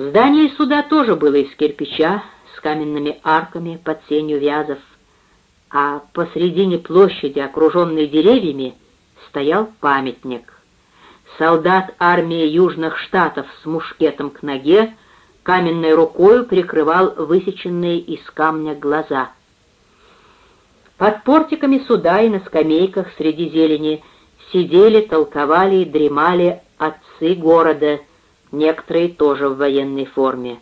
Здание суда тоже было из кирпича, с каменными арками под сенью вязов, а посредине площади, окруженной деревьями, стоял памятник. Солдат армии Южных Штатов с мушкетом к ноге каменной рукою прикрывал высеченные из камня глаза. Под портиками суда и на скамейках среди зелени сидели, толковали и дремали отцы города, некоторые тоже в военной форме.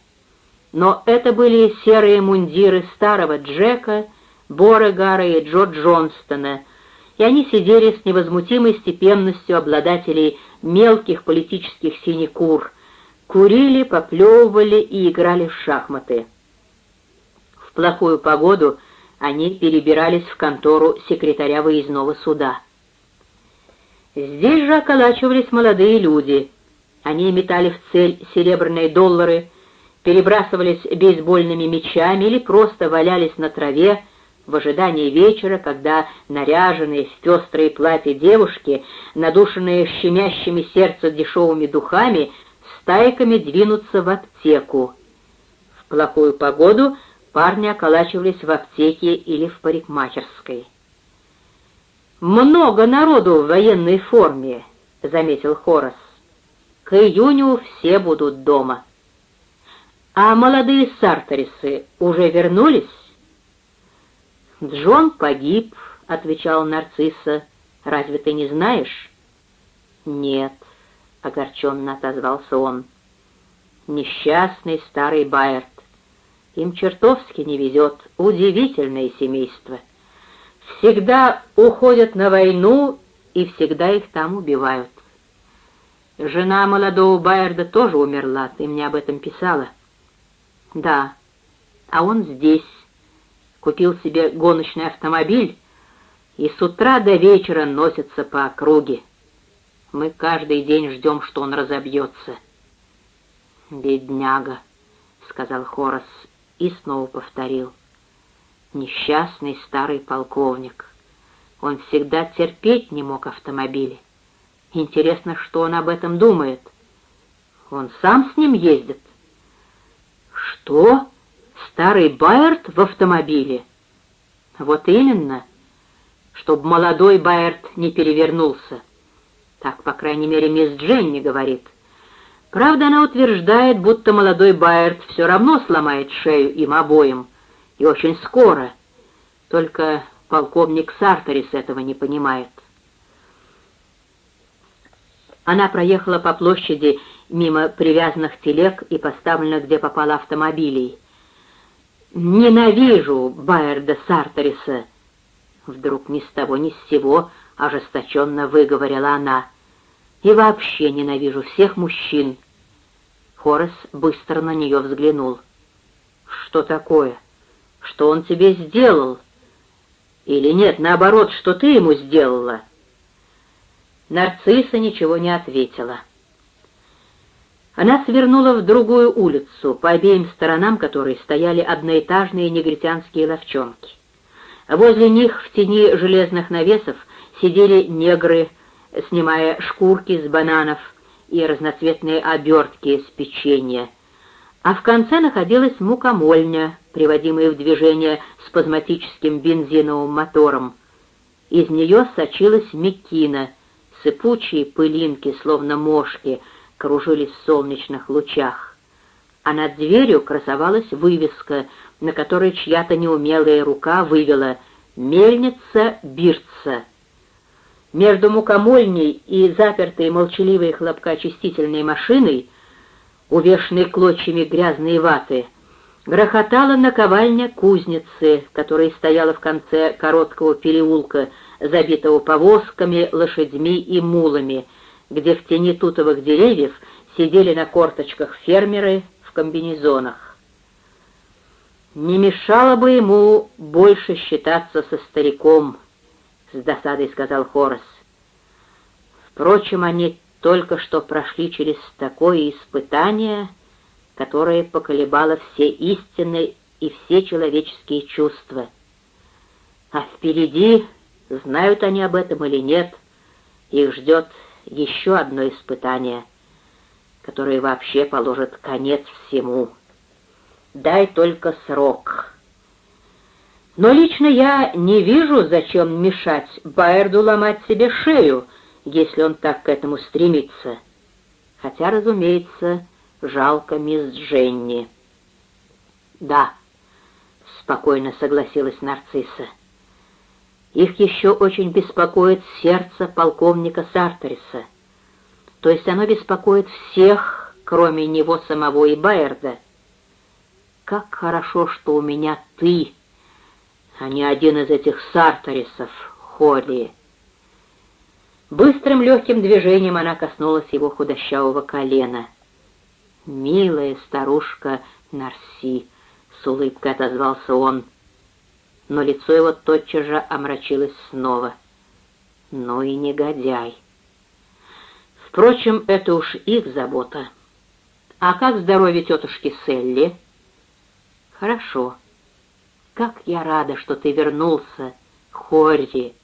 Но это были серые мундиры старого Джека, Борегара и Джо Джонстона, и они сидели с невозмутимой степенностью обладателей мелких политических синекур, курили, поплевывали и играли в шахматы. В плохую погоду они перебирались в контору секретаря выездного суда. Здесь же околачивались молодые люди. Они метали в цель серебряные доллары, перебрасывались бейсбольными мячами или просто валялись на траве в ожидании вечера, когда наряженные в пестрые платья девушки, надушенные щемящими сердце дешевыми духами, стайками двинутся в аптеку. В плохую погоду парни околачивались в аптеке или в парикмахерской. «Много народу в военной форме», — заметил Хорас. «К июню все будут дома». «А молодые сарторисы уже вернулись?» «Джон погиб», — отвечал нарцисса. «Разве ты не знаешь?» «Нет», — огорченно отозвался он. «Несчастный старый Байерт. Им чертовски не везет. Удивительное семейство. Всегда уходят на войну и всегда их там убивают. Жена молодого Байерда тоже умерла, ты мне об этом писала?» «Да, а он здесь» купил себе гоночный автомобиль и с утра до вечера носится по округе. Мы каждый день ждем, что он разобьется. «Бедняга», — сказал Хорос и снова повторил. «Несчастный старый полковник. Он всегда терпеть не мог автомобили. Интересно, что он об этом думает. Он сам с ним ездит?» «Что?» Старый Байерт в автомобиле? Вот именно, чтобы молодой Байерт не перевернулся. Так, по крайней мере, мисс Дженни говорит. Правда, она утверждает, будто молодой Байерт все равно сломает шею им обоим, и очень скоро. Только полковник Сарторис этого не понимает. Она проехала по площади мимо привязанных телег и поставленных, где попало, автомобилей. «Ненавижу Байерда Сартериса!» Вдруг ни с того ни с сего ожесточенно выговорила она. «И вообще ненавижу всех мужчин!» Хорас быстро на нее взглянул. «Что такое? Что он тебе сделал? Или нет, наоборот, что ты ему сделала?» Нарцисса ничего не ответила. Она свернула в другую улицу, по обеим сторонам которой стояли одноэтажные негритянские ловчонки. Возле них в тени железных навесов сидели негры, снимая шкурки с бананов и разноцветные обертки с печенья. А в конце находилась мукомольня, приводимая в движение спазматическим бензиновым мотором. Из нее сочилась мекина, сыпучие пылинки, словно мошки — кружились в солнечных лучах, а над дверью красовалась вывеска, на которой чья-то неумелая рука вывела «Мельница Бирца». Между мукомольней и запертой молчаливой хлопкоочистительной машиной, увешанной клочьями грязной ваты, грохотала наковальня кузницы, которая стояла в конце короткого переулка, забитого повозками, лошадьми и мулами — где в тени тутовых деревьев сидели на корточках фермеры в комбинезонах. «Не мешало бы ему больше считаться со стариком», — с досадой сказал Хорос. «Впрочем, они только что прошли через такое испытание, которое поколебало все истины и все человеческие чувства. А впереди, знают они об этом или нет, их ждет еще одно испытание, который вообще положит конец всему. Дай только срок. Но лично я не вижу, зачем мешать Байерду ломать себе шею, если он так к этому стремится. Хотя, разумеется, жалко мисс Дженни. Да, спокойно согласилась нарцисса. Их еще очень беспокоит сердце полковника Сартериса. То есть оно беспокоит всех, кроме него самого и Байерда. Как хорошо, что у меня ты, а не один из этих Сартерисов, Холли. Быстрым легким движением она коснулась его худощавого колена. «Милая старушка Нарси!» — с улыбкой отозвался он. Но лицо его тотчас же омрачилось снова. «Ну и негодяй!» Впрочем, это уж их забота. А как здоровье тетушки Селли? Хорошо. Как я рада, что ты вернулся, Хорри.